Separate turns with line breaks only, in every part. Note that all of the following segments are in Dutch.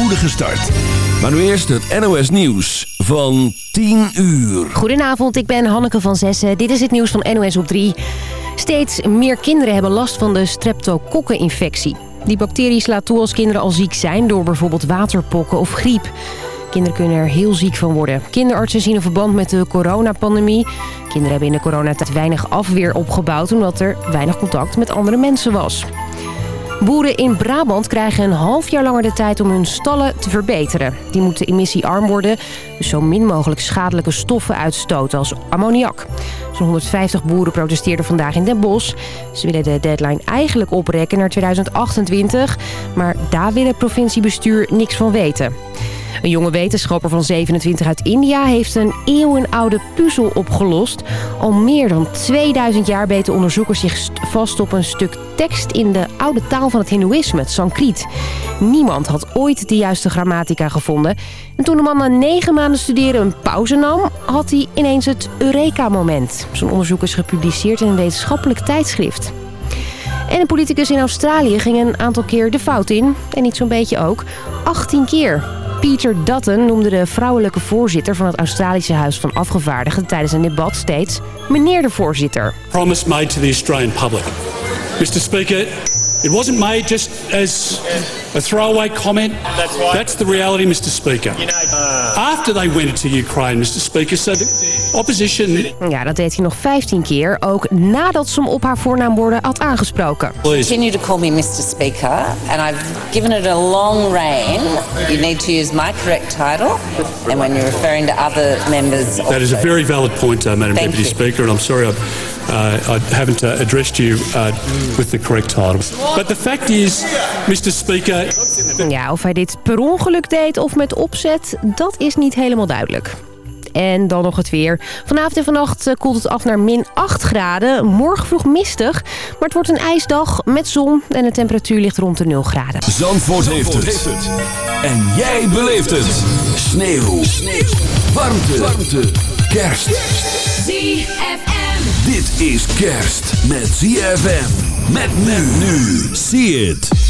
spoedige start. Maar nu eerst het NOS Nieuws van 10 uur.
Goedenavond, ik ben Hanneke van Zessen. Dit is het nieuws van NOS op 3. Steeds meer kinderen hebben last van de streptokokkeninfectie. Die bacterie slaat toe als kinderen al ziek zijn door bijvoorbeeld waterpokken of griep. Kinderen kunnen er heel ziek van worden. Kinderartsen zien een verband met de coronapandemie. Kinderen hebben in de coronatijd weinig afweer opgebouwd... omdat er weinig contact met andere mensen was. Boeren in Brabant krijgen een half jaar langer de tijd om hun stallen te verbeteren. Die moeten emissiearm worden, dus zo min mogelijk schadelijke stoffen uitstoten als ammoniak. Zo'n 150 boeren protesteerden vandaag in Den Bosch. Ze willen de deadline eigenlijk oprekken naar 2028, maar daar wil het provinciebestuur niks van weten. Een jonge wetenschapper van 27 uit India heeft een eeuwenoude puzzel opgelost. Al meer dan 2000 jaar beten onderzoekers zich vast op een stuk tekst in de oude taal van het hindoeïsme, het Sanskriet. Niemand had ooit de juiste grammatica gevonden. En toen de man na negen maanden studeren een pauze nam, had hij ineens het Eureka-moment. Zo'n onderzoek is gepubliceerd in een wetenschappelijk tijdschrift. En een politicus in Australië ging een aantal keer de fout in. En niet zo'n beetje ook. 18 keer. Peter Dutton noemde de vrouwelijke voorzitter van het Australische Huis van Afgevaardigden tijdens een debat steeds meneer de voorzitter.
Promise made to the Australian public. Mr Speaker, it wasn't made just as a throwaway comment.
That's right.
That's the reality, Mr Speaker.
You know, uh,
After they went into Ukraine, Mr Speaker, so the opposition...
Ja, dat deed hij nog 15 keer, ook nadat ze hem op haar voornaamwoorden had aangesproken.
Please.
Continue to call me Mr. Speaker, and I've given it a long reign. You need to use my correct title, and when you're referring to other members of
That is a
the-
very valid point, uh, Madam
Thank
Deputy
you.
Speaker, and I'm sorry I, uh, I haven't uh, addressed you uh, with the correct title. But the fact is, Mr Speaker,
Ja, of hij dit per ongeluk deed of met opzet, dat is niet helemaal duidelijk. En dan nog het weer. Vanavond en vannacht eh, koelt het af naar min 8 graden. Morgen vroeg mistig, maar het wordt een ijsdag met zon en de temperatuur ligt rond de 0 graden.
Zandvoort, heeft, het. En jij beleeft het. Sneeuw. Sneeuw. Warmte. Warmte. Kerst.
ZFM.
Dit is kerst met ZFM. Met men nu. See it.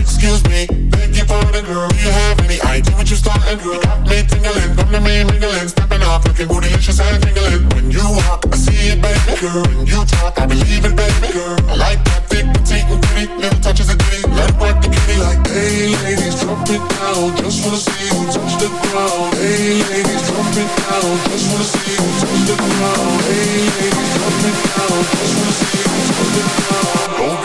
Excuse me, thank you for the girl. Do you have any idea what you're starting, girl? You got me tingling, come to me mingling, stepping off, looking bootylicious and tingling. When you walk, I see it, baby, girl. When you talk, I believe it, baby, girl. I like that thick, petite, and pretty, little touches of ditty. Let work the kitty like, hey ladies, drop it down, just wanna see who touch the ground. Hey ladies, drop it down, just wanna see who touch the ground. Hey ladies, drop it down, just wanna see who touch the ground.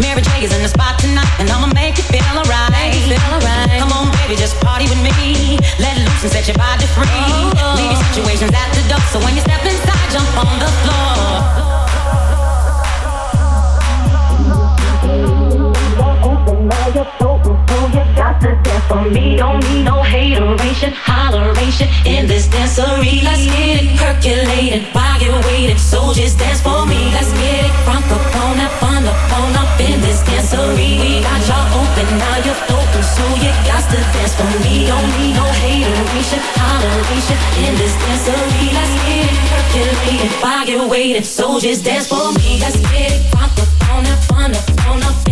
Mary J is in the spot tonight, and I'ma make. Feel alright. Come on, baby, just party with me. Let loose and set your body.
me, don't need no hateration, holleration in this dancery. Let's get it percolated why you're waiting. Soldiers dance for me. Let's get it front up on up, fun up on up in this dancery. We got y'all open, now you're open, so you got to dance for me. Don't need no hateration, holleration in this dancery. Let's get it percolated why you're waiting. Soldiers dance for me. Let's get it front up on up, fun up on up.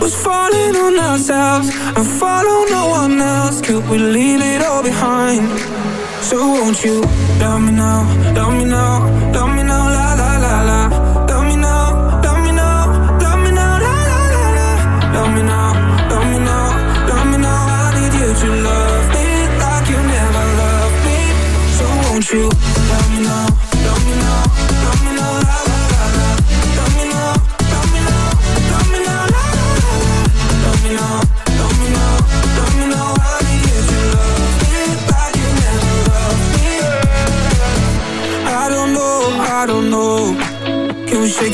was falling on ourselves and follow no one else. Could we leave it all behind? So won't you love me now, love me now?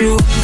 you.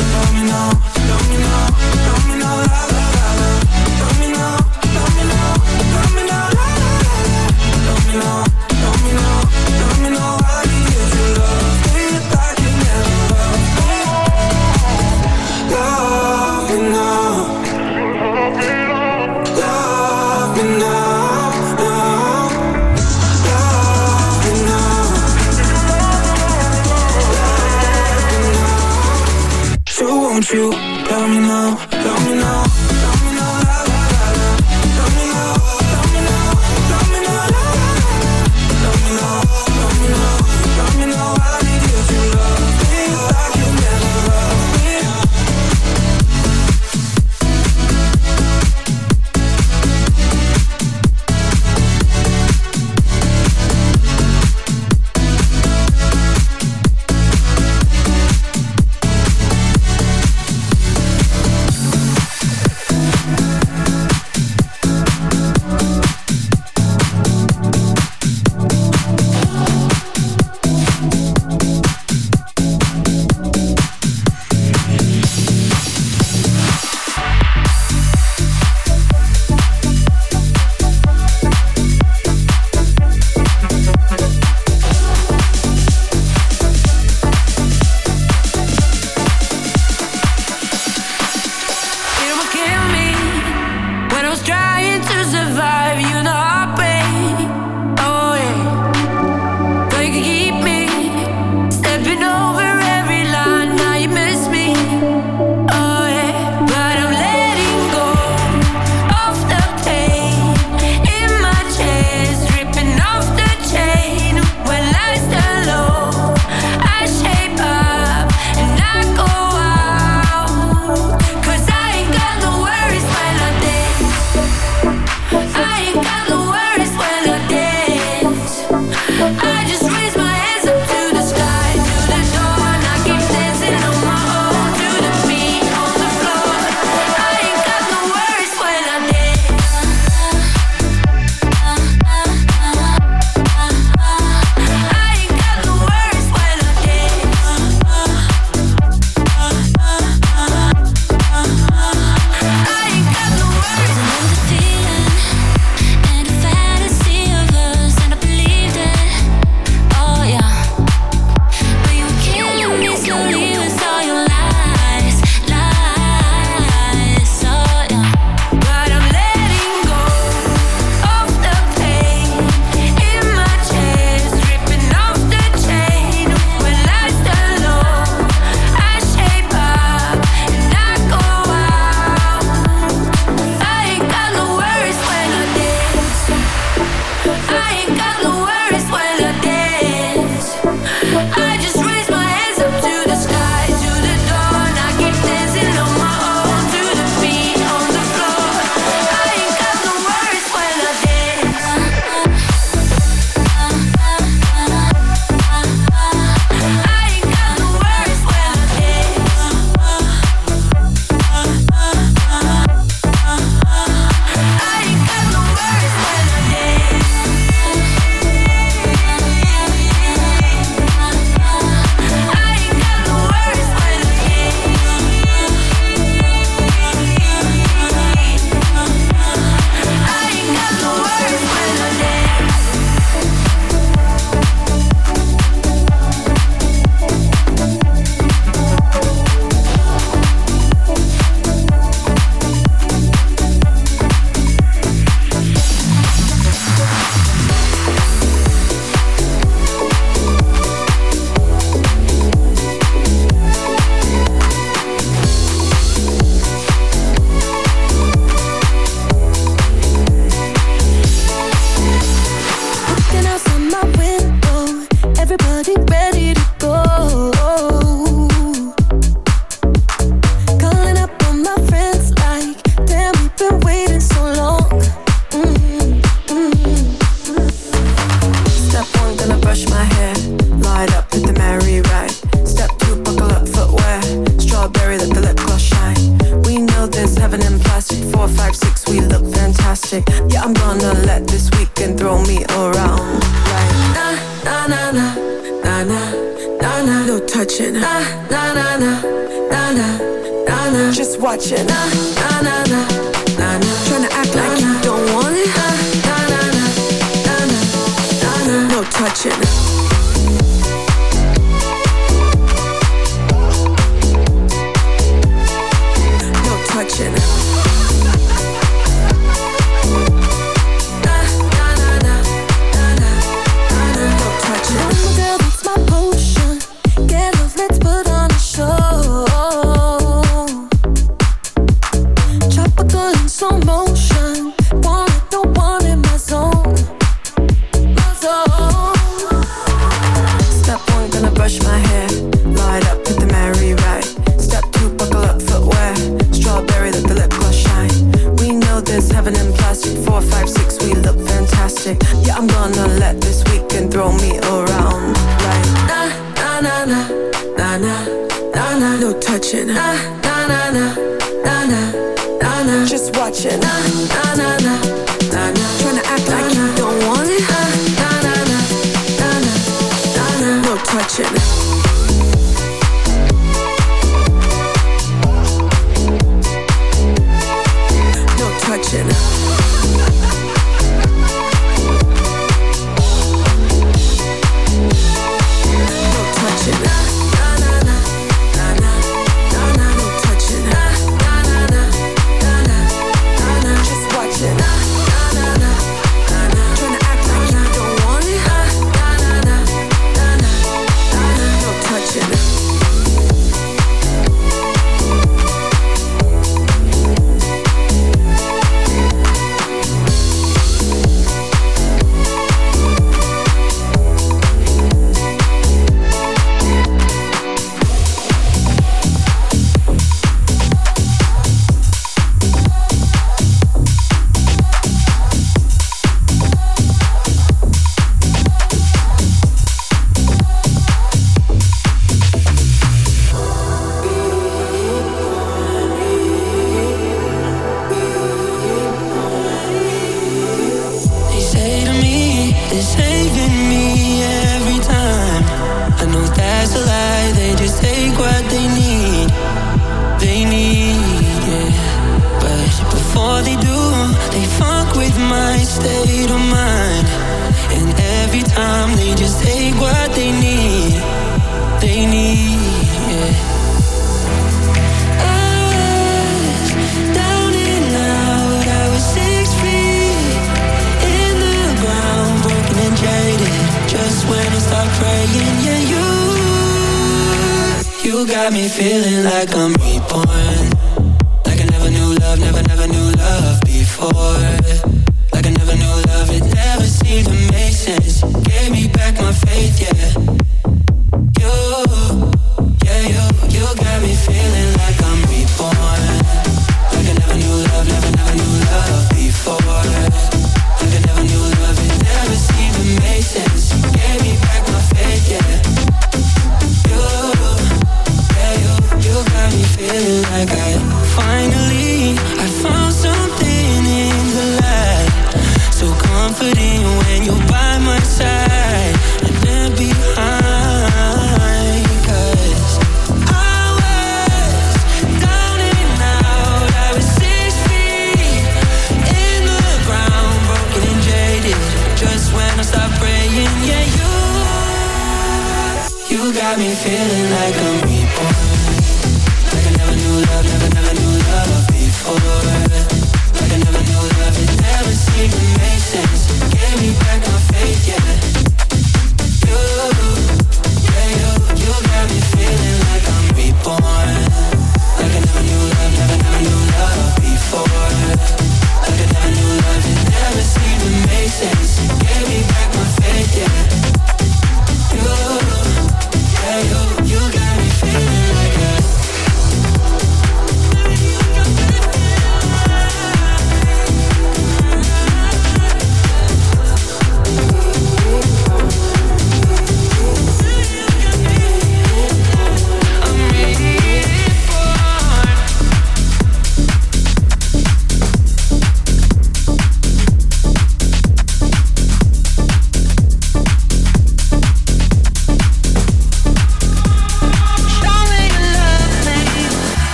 Like
I'm